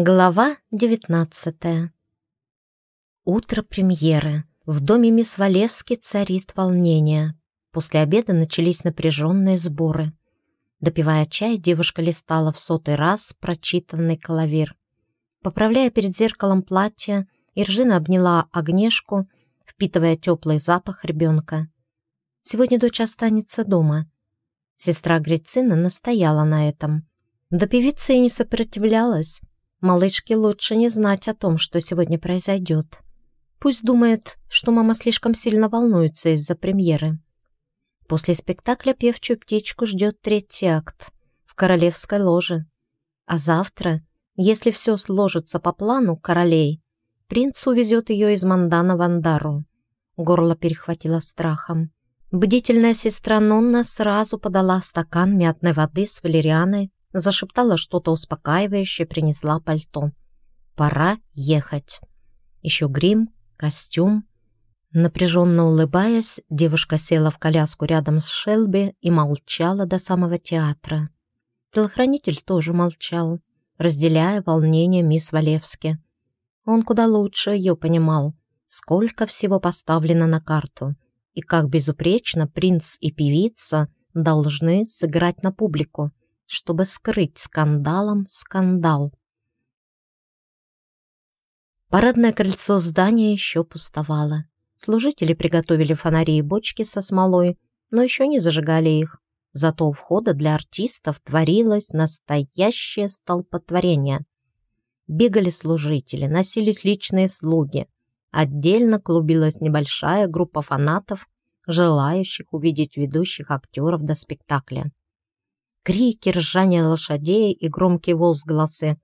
Глава 19 Утро премьеры. В доме мисс Валевски царит волнение. После обеда начались напряженные сборы. Допивая чай, девушка листала в сотый раз прочитанный клавир. Поправляя перед зеркалом платье, Иржина обняла Огнешку, впитывая теплый запах ребенка. Сегодня дочь останется дома. Сестра Грицина настояла на этом. Да певица и не сопротивлялась. Малышке лучше не знать о том, что сегодня произойдет. Пусть думает, что мама слишком сильно волнуется из-за премьеры. После спектакля певчую птичку ждет третий акт в королевской ложе. А завтра, если все сложится по плану королей, принц увезет ее из Мандана в Андару. Горло перехватило страхом. Бдительная сестра Нонна сразу подала стакан мятной воды с валерианой, зашептала что-то успокаивающее, принесла пальто. Пора ехать. Еще грим, костюм. Напряженно улыбаясь, девушка села в коляску рядом с Шелби и молчала до самого театра. Телохранитель тоже молчал, разделяя волнение мисс Валевски. Он куда лучше ее понимал, сколько всего поставлено на карту и как безупречно принц и певица должны сыграть на публику чтобы скрыть скандалом скандал. Парадное крыльцо здания еще пустовало. Служители приготовили фонари и бочки со смолой, но еще не зажигали их. Зато у входа для артистов творилось настоящее столпотворение. Бегали служители, носились личные слуги. Отдельно клубилась небольшая группа фанатов, желающих увидеть ведущих актеров до спектакля крики, ржание лошадей и громкие возгласы.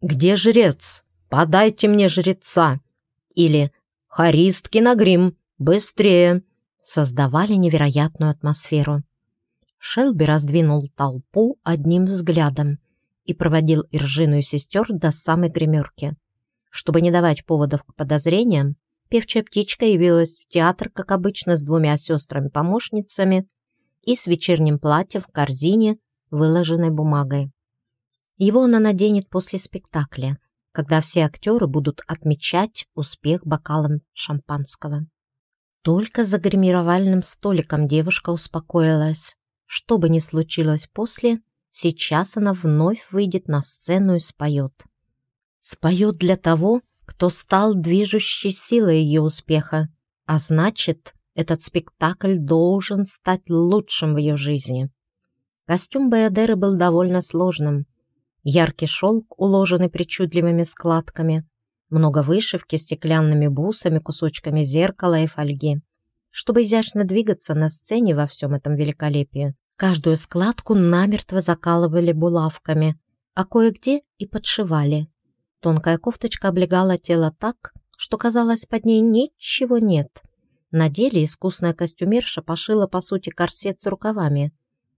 «Где жрец? Подайте мне жреца!» Или «Харистки на грим! Быстрее!» создавали невероятную атмосферу. Шелби раздвинул толпу одним взглядом и проводил Иржину и сестер до самой гримерки. Чтобы не давать поводов к подозрениям, певчая птичка явилась в театр, как обычно, с двумя сестрами-помощницами и с вечерним платьем в корзине выложенной бумагой. Его она наденет после спектакля, когда все актеры будут отмечать успех бокалом шампанского. Только за гримировальным столиком девушка успокоилась. Что бы ни случилось после, сейчас она вновь выйдет на сцену и споет. Споет для того, кто стал движущей силой ее успеха, а значит, этот спектакль должен стать лучшим в ее жизни. Костюм Баядеры был довольно сложным. Яркий шелк, уложенный причудливыми складками, много вышивки стеклянными бусами, кусочками зеркала и фольги. Чтобы изящно двигаться на сцене во всем этом великолепии, каждую складку намертво закалывали булавками, а кое-где и подшивали. Тонкая кофточка облегала тело так, что казалось под ней ничего нет. На деле искусная костюмерша пошила по сути корсет с рукавами,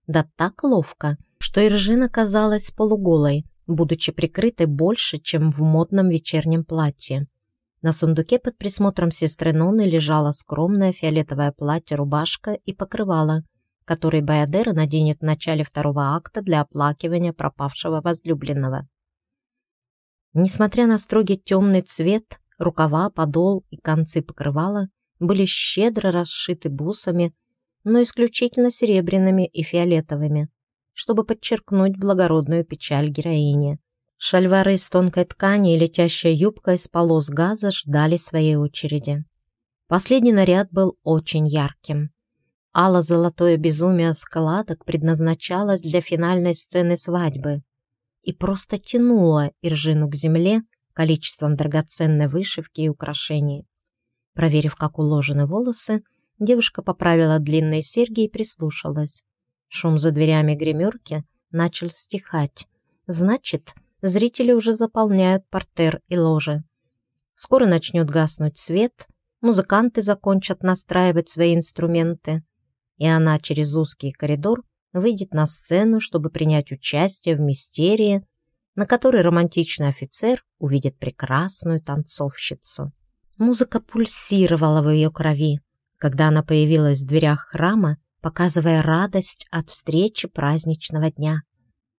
да так ловко, что Иржина казалась полуголой, будучи прикрытой больше, чем в модном вечернем платье. На сундуке под присмотром сестры Ноны лежало скромное фиолетовое платье-рубашка и покрывало, которое Баядера наденет в начале второго акта для оплакивания пропавшего возлюбленного. Несмотря на строгий темный цвет, рукава, подол и концы покрывала были щедро расшиты бусами но исключительно серебряными и фиолетовыми, чтобы подчеркнуть благородную печаль героини. Шальвары из тонкой ткани и летящая юбка из полос газа ждали своей очереди. Последний наряд был очень ярким. Ало-золотое безумие складок предназначалось для финальной сцены свадьбы и просто тянуло Иржину к земле количеством драгоценной вышивки и украшений. Проверив, как уложены волосы, Девушка поправила длинные серьги и прислушалась. Шум за дверями гримерки начал стихать. Значит, зрители уже заполняют портер и ложи. Скоро начнет гаснуть свет, музыканты закончат настраивать свои инструменты, и она через узкий коридор выйдет на сцену, чтобы принять участие в мистерии, на которой романтичный офицер увидит прекрасную танцовщицу. Музыка пульсировала в ее крови, когда она появилась в дверях храма, показывая радость от встречи праздничного дня.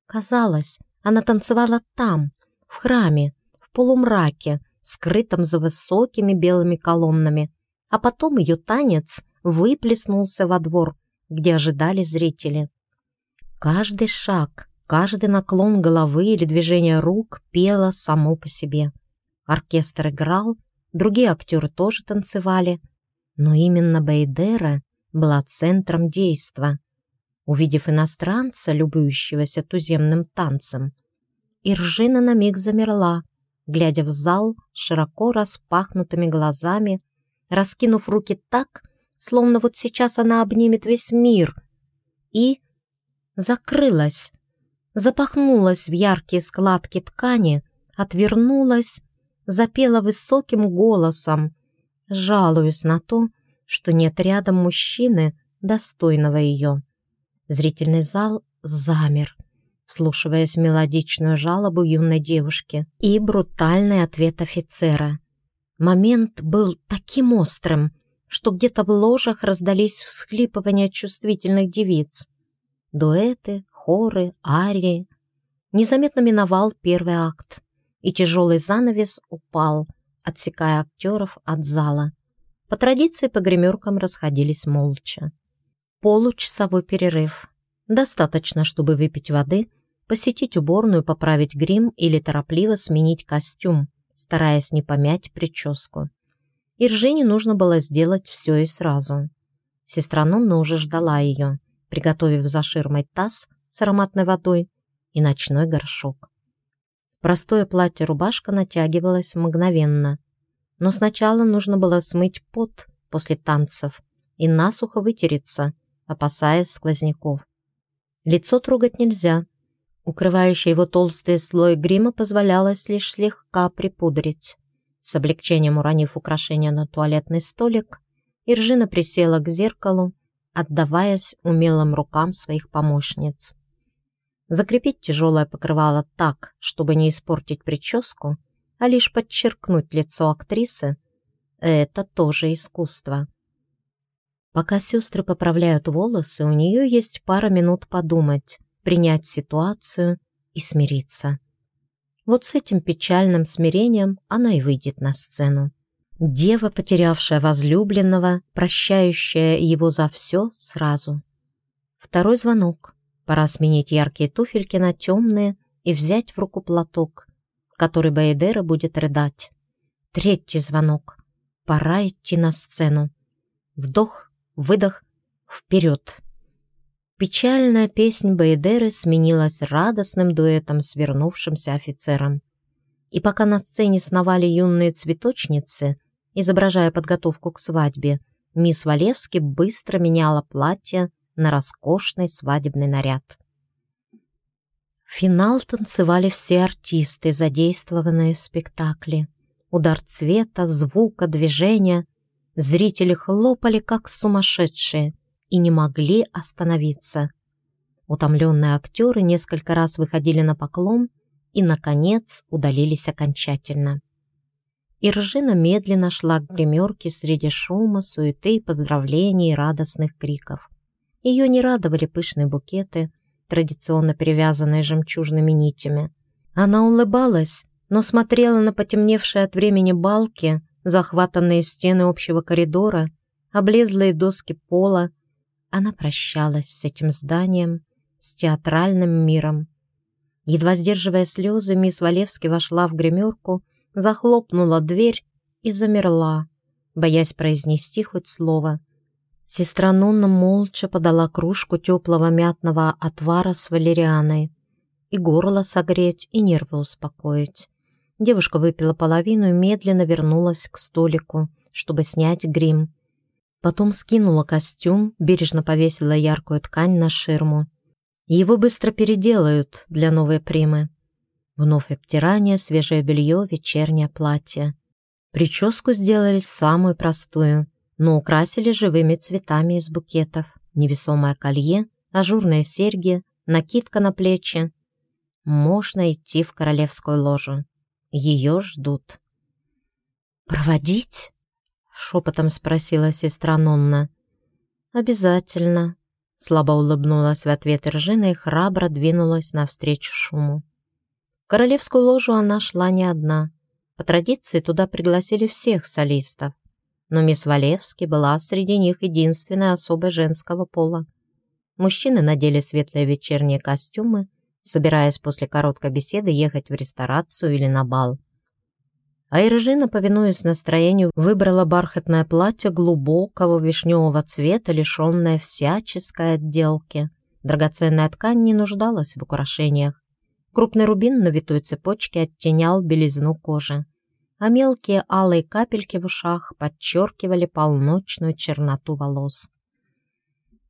Казалось, она танцевала там, в храме, в полумраке, скрытом за высокими белыми колоннами, а потом ее танец выплеснулся во двор, где ожидали зрители. Каждый шаг, каждый наклон головы или движение рук пело само по себе. Оркестр играл, другие актеры тоже танцевали, но именно Бейдера была центром действа. Увидев иностранца, любующегося туземным танцем, Иржина на миг замерла, глядя в зал широко распахнутыми глазами, раскинув руки так, словно вот сейчас она обнимет весь мир, и закрылась, запахнулась в яркие складки ткани, отвернулась, запела высоким голосом, жалуясь на то, что нет рядом мужчины, достойного ее. Зрительный зал замер, вслушиваясь мелодичную жалобу юной девушки и брутальный ответ офицера. Момент был таким острым, что где-то в ложах раздались всхлипывания чувствительных девиц. Дуэты, хоры, арии. Незаметно миновал первый акт, и тяжелый занавес упал, отсекая актеров от зала. По традиции по гримеркам расходились молча. Получасовой перерыв. Достаточно, чтобы выпить воды, посетить уборную, поправить грим или торопливо сменить костюм, стараясь не помять прическу. Иржине нужно было сделать все и сразу. Сестра Нонна уже ждала ее, приготовив за ширмой таз с ароматной водой и ночной горшок. Простое платье-рубашка натягивалось мгновенно, но сначала нужно было смыть пот после танцев и насухо вытереться, опасаясь сквозняков. Лицо трогать нельзя. Укрывающий его толстый слой грима позволялось лишь слегка припудрить. С облегчением уронив украшение на туалетный столик, Иржина присела к зеркалу, отдаваясь умелым рукам своих помощниц. Закрепить тяжелое покрывало так, чтобы не испортить прическу, а лишь подчеркнуть лицо актрисы — это тоже искусство. Пока сестры поправляют волосы, у нее есть пара минут подумать, принять ситуацию и смириться. Вот с этим печальным смирением она и выйдет на сцену. Дева, потерявшая возлюбленного, прощающая его за все сразу. Второй звонок. Пора сменить яркие туфельки на темные и взять в руку платок, который Баэдера будет рыдать. Третий звонок. Пора идти на сцену. Вдох, выдох, вперед. Печальная песнь Баэдеры сменилась радостным дуэтом с вернувшимся офицером. И пока на сцене сновали юные цветочницы, изображая подготовку к свадьбе, мисс Валевски быстро меняла платье на роскошный свадебный наряд. Финал танцевали все артисты, задействованные в спектакле. Удар цвета, звука, движения. Зрители хлопали, как сумасшедшие и не могли остановиться. Утомленные актеры несколько раз выходили на поклон и, наконец, удалились окончательно. Иржина медленно шла к гримерке среди шума, суеты, поздравлений и радостных криков. Ее не радовали пышные букеты, традиционно перевязанные жемчужными нитями. Она улыбалась, но смотрела на потемневшие от времени балки, захватанные стены общего коридора, облезлые доски пола, она прощалась с этим зданием, с театральным миром. Едва сдерживая слезы, мисс Валевски вошла в гримерку, захлопнула дверь и замерла, боясь произнести хоть слово. Сестра Нонна молча подала кружку теплого мятного отвара с валерианой. И горло согреть, и нервы успокоить. Девушка выпила половину и медленно вернулась к столику, чтобы снять грим. Потом скинула костюм, бережно повесила яркую ткань на ширму. Его быстро переделают для новой примы. Вновь обтирание, свежее белье, вечернее платье. Прическу сделали самую простую, но украсили живыми цветами из букетов. Невесомое колье, ажурные серьги, накидка на плечи. Можно идти в королевскую ложу. Ее ждут. «Проводить?» шепотом спросила сестра Нонна. «Обязательно», — слабо улыбнулась в ответ Ржина и храбро двинулась навстречу шуму. В королевскую ложу она шла не одна. По традиции туда пригласили всех солистов, но мисс Валевский была среди них единственной особой женского пола. Мужчины надели светлые вечерние костюмы, собираясь после короткой беседы ехать в ресторацию или на бал. А Иржина, повинуясь настроению, выбрала бархатное платье глубокого вишневого цвета, лишенное всяческой отделки. Драгоценная ткань не нуждалась в украшениях. Крупный рубин на витой цепочке оттенял белизну кожи, а мелкие алые капельки в ушах подчеркивали полночную черноту волос.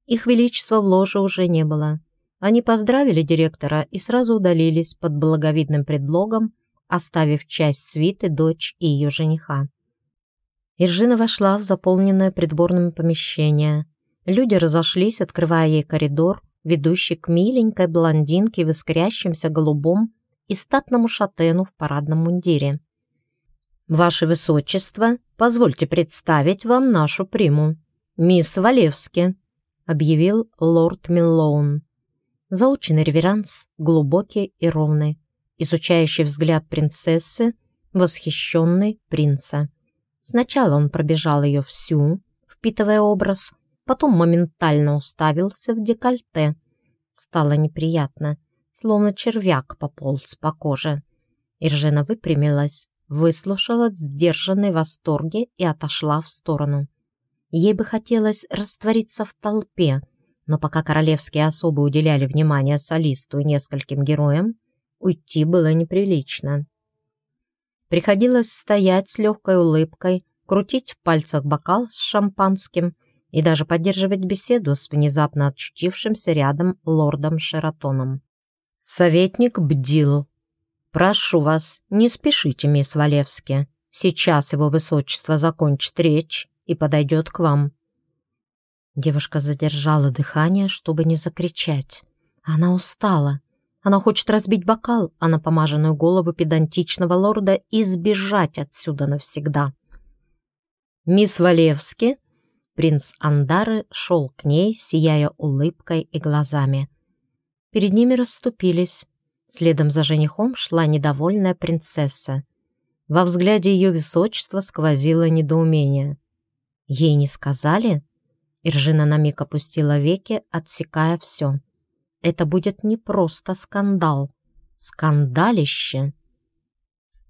Их величества в ложе уже не было. Они поздравили директора и сразу удалились под благовидным предлогом, оставив часть свиты, дочь и ее жениха. Иржина вошла в заполненное придворным помещение. Люди разошлись, открывая ей коридор, ведущий к миленькой блондинке в искрящемся голубом и статному шатену в парадном мундире. «Ваше Высочество, позвольте представить вам нашу приму, мисс Валевски», объявил лорд Миллоун. Заученный реверанс, глубокий и ровный, изучающий взгляд принцессы, восхищенный принца. Сначала он пробежал ее всю, впитывая образ, потом моментально уставился в декольте. Стало неприятно, словно червяк пополз по коже. Иржина выпрямилась, выслушала сдержанные восторги и отошла в сторону. Ей бы хотелось раствориться в толпе, но пока королевские особы уделяли внимание солисту и нескольким героям, уйти было неприлично. Приходилось стоять с легкой улыбкой, крутить в пальцах бокал с шампанским и даже поддерживать беседу с внезапно очутившимся рядом лордом Шератоном. Советник бдил. «Прошу вас, не спешите, мисс Валевски. Сейчас его высочество закончит речь и подойдет к вам». Девушка задержала дыхание, чтобы не закричать. Она устала. Она хочет разбить бокал, а на помаженную голову педантичного лорда и сбежать отсюда навсегда. «Мисс Валевски?» Принц Андары шел к ней, сияя улыбкой и глазами. Перед ними расступились. Следом за женихом шла недовольная принцесса. Во взгляде ее высочества сквозило недоумение. «Ей не сказали?» Иржина на миг опустила веки, отсекая все это будет не просто скандал, скандалище.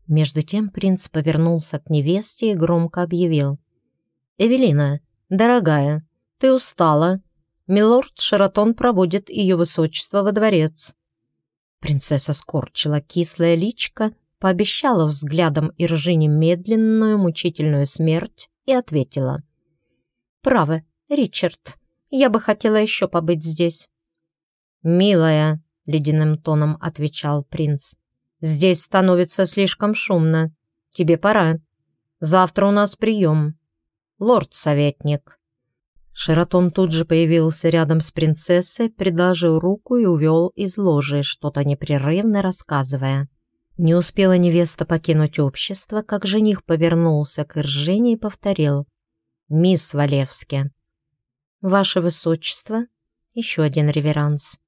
Между тем принц повернулся к невесте и громко объявил. «Эвелина, дорогая, ты устала. Милорд Шаратон проводит ее высочество во дворец». Принцесса скорчила кислое личко, пообещала взглядом Иржине медленную мучительную смерть и ответила. «Право, Ричард, я бы хотела еще побыть здесь. «Милая», — ледяным тоном отвечал принц, — «здесь становится слишком шумно. Тебе пора. Завтра у нас прием. Лорд-советник». Шератон тут же появился рядом с принцессой, предложил руку и увел из ложи, что-то непрерывно рассказывая. Не успела невеста покинуть общество, как жених повернулся к Иржине и повторил. «Мисс Валевски». «Ваше Высочество», еще один реверанс.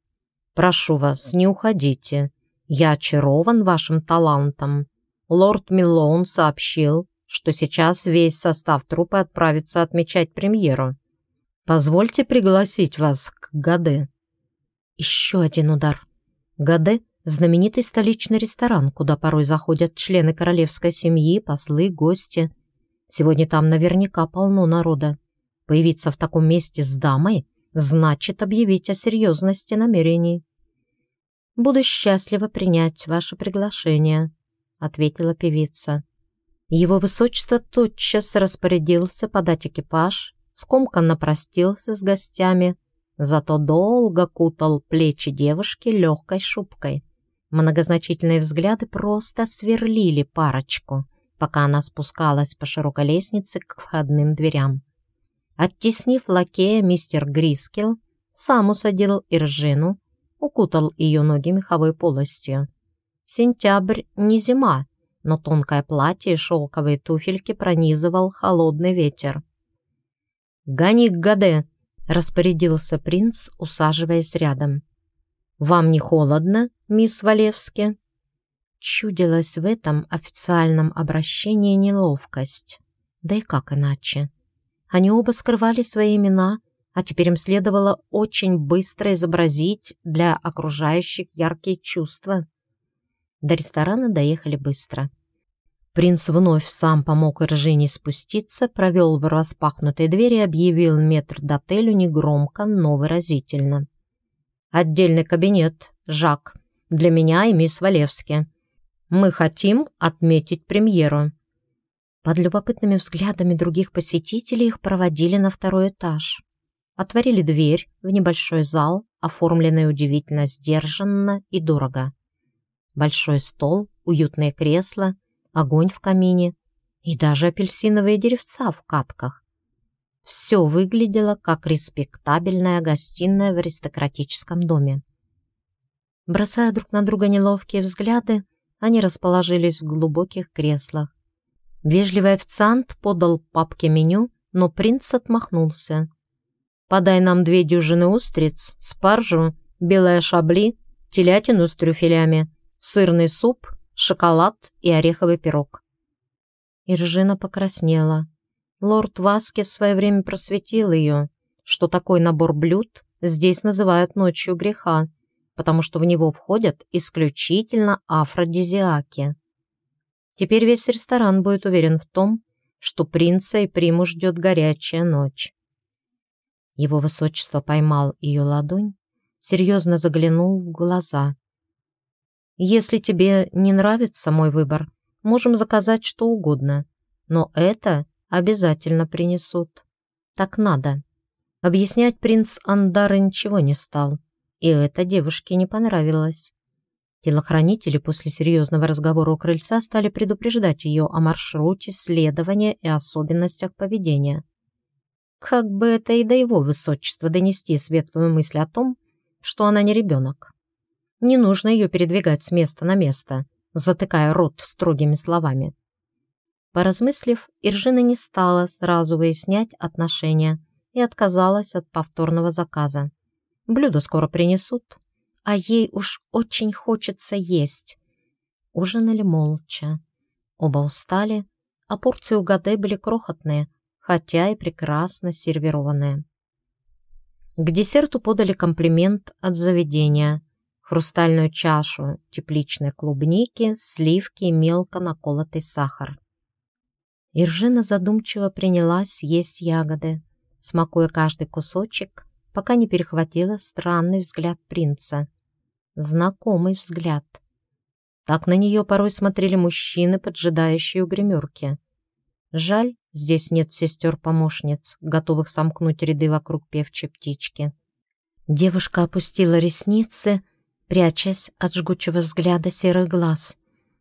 Прошу вас, не уходите. Я очарован вашим талантом. Лорд Миллоун сообщил, что сейчас весь состав труппы отправится отмечать премьеру. Позвольте пригласить вас к Гаде. Еще один удар. Гаде – знаменитый столичный ресторан, куда порой заходят члены королевской семьи, послы, гости. Сегодня там наверняка полно народа. Появиться в таком месте с дамой значит объявить о серьезности намерений. «Буду счастлива принять ваше приглашение», — ответила певица. Его высочество тотчас распорядился подать экипаж, скомканно простился с гостями, зато долго кутал плечи девушки легкой шубкой. Многозначительные взгляды просто сверлили парочку, пока она спускалась по широкой лестнице к входным дверям. Оттеснив лакея, мистер Грискел сам усадил Иржину, укутал ее ноги меховой полостью. Сентябрь не зима, но тонкое платье и шелковые туфельки пронизывал холодный ветер. «Гони к Гаде!» — распорядился принц, усаживаясь рядом. «Вам не холодно, мисс Валевски?» чудилась в этом официальном обращении неловкость. Да и как иначе? Они оба скрывали свои имена, а теперь им следовало очень быстро изобразить для окружающих яркие чувства. До ресторана доехали быстро. Принц вновь сам помог Иржине спуститься, провел в распахнутой двери и объявил метрдотелю негромко, но выразительно. «Отдельный кабинет, Жак, для меня и мисс Валевски. Мы хотим отметить премьеру». Под любопытными взглядами других посетителей их проводили на второй этаж. Отворили дверь в небольшой зал, оформленный удивительно сдержанно и дорого. Большой стол, уютные кресла, огонь в камине и даже апельсиновые деревца в катках. Все выглядело как респектабельная гостиная в аристократическом доме. Бросая друг на друга неловкие взгляды, они расположились в глубоких креслах. Вежливый официант подал папке меню, но принц отмахнулся. «Подай нам две дюжины устриц, спаржу, белое шабли, телятину с трюфелями, сырный суп, шоколад и ореховый пирог». Иржина покраснела. Лорд Васкес в свое время просветил ее, что такой набор блюд здесь называют ночью греха, потому что в него входят исключительно афродизиаки. Теперь весь ресторан будет уверен в том, что принца и приму ждет горячая ночь. Его высочество поймал ее ладонь, серьезно заглянул в глаза. «Если тебе не нравится мой выбор, можем заказать что угодно, но это обязательно принесут. Так надо». Объяснять принц Андара ничего не стал, и это девушке не понравилось. Телохранители после серьезного разговора у крыльца стали предупреждать ее о маршруте следования и особенностях поведения. Как бы это и до его высочества донести светлую мысль о том, что она не ребенок. Не нужно ее передвигать с места на место, затыкая рот строгими словами. Поразмыслив, Иржина не стала сразу выяснять отношения и отказалась от повторного заказа. Блюдо скоро принесут, а ей уж очень хочется есть. Ужинали молча. Оба устали, а порции у Гаде были крохотные, хотя и прекрасно сервированные. К десерту подали комплимент от заведения. Хрустальную чашу тепличной клубники, сливки и мелко наколотый сахар. Иржина задумчиво принялась есть ягоды, смакуя каждый кусочек, пока не перехватила странный взгляд принца знакомый взгляд. Так на нее порой смотрели мужчины, поджидающие у гримерки. Жаль, здесь нет сестер-помощниц, готовых сомкнуть ряды вокруг певчей птички. Девушка опустила ресницы, прячась от жгучего взгляда серых глаз,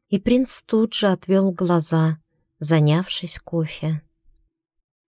и принц тут же отвел глаза, занявшись кофе.